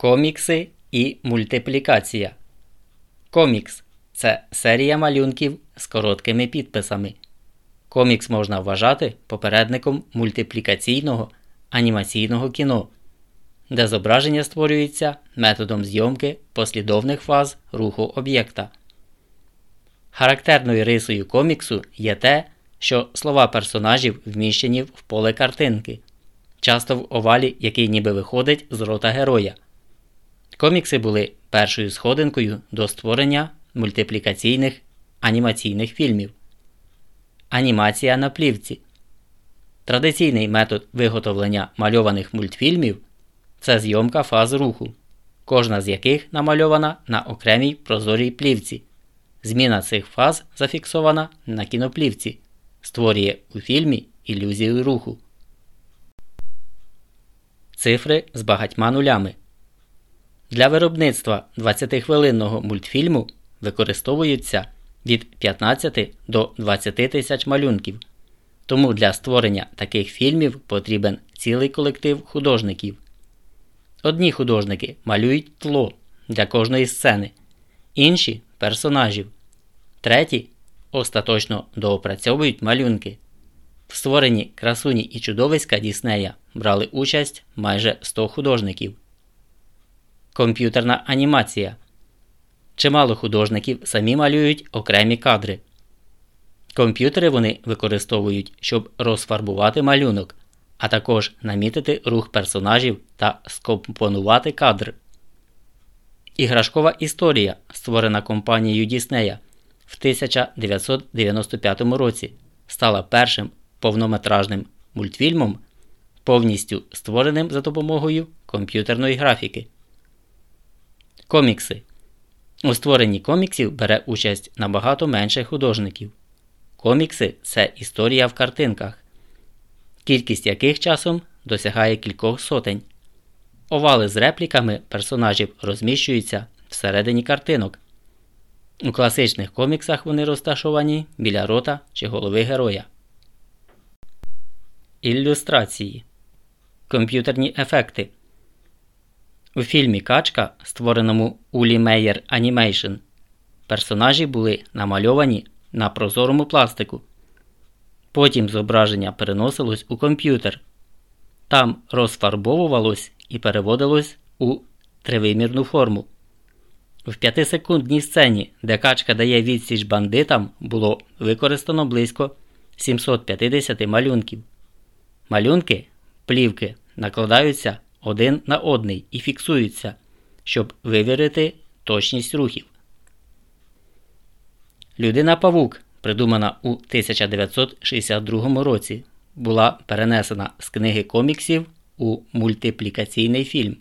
Комікси і мультиплікація. Комікс це серія малюнків з короткими підписами. Комікс можна вважати попередником мультиплікаційного анімаційного кіно, де зображення створюється методом зйомки послідовних фаз руху об'єкта. Характерною рисою коміксу є те, що слова персонажів вміщені в поле картинки, часто в овалі, який ніби виходить з рота героя. Комікси були першою сходинкою до створення мультиплікаційних анімаційних фільмів. Анімація на плівці. Традиційний метод виготовлення мальованих мультфільмів це зйомка фаз руху, кожна з яких намальована на окремій прозорій плівці. Зміна цих фаз зафіксована на кіноплівці, створює у фільмі ілюзію руху. Цифри з багатьма нулями. Для виробництва 20-хвилинного мультфільму використовуються від 15 до 20 тисяч малюнків. Тому для створення таких фільмів потрібен цілий колектив художників. Одні художники малюють тло для кожної сцени, інші персонажів. Треті остаточно доопрацьовують малюнки. В створенні красуні і чудовиська Діснея брали участь майже 100 художників. Комп'ютерна анімація. Чимало художників самі малюють окремі кадри. Комп'ютери вони використовують, щоб розфарбувати малюнок, а також намітити рух персонажів та скомпонувати кадр. Іграшкова історія, створена компанією Діснея в 1995 році, стала першим повнометражним мультфільмом, повністю створеним за допомогою комп'ютерної графіки. Комікси у створенні коміксів бере участь набагато менше художників. Комікси це історія в картинках, кількість яких часом досягає кількох сотень. Овали з репліками персонажів розміщуються всередині картинок. У класичних коміксах вони розташовані біля рота чи голови героя. Ілюстрації Комп'ютерні ефекти у фільмі Качка, створеному Uli Meyer Animation, персонажі були намальовані на прозорому пластику. Потім зображення переносилось у комп'ютер. Там розфарбовувалось і переводилось у тривимірну форму. В п'ятисекундній сцені, де качка дає відсіч бандитам, було використано близько 750 малюнків. Малюнки плівки накладаються один на одний і фіксуються, щоб вивірити точність рухів. Людина Павук, придумана у 1962 році, була перенесена з книги коміксів у мультиплікаційний фільм.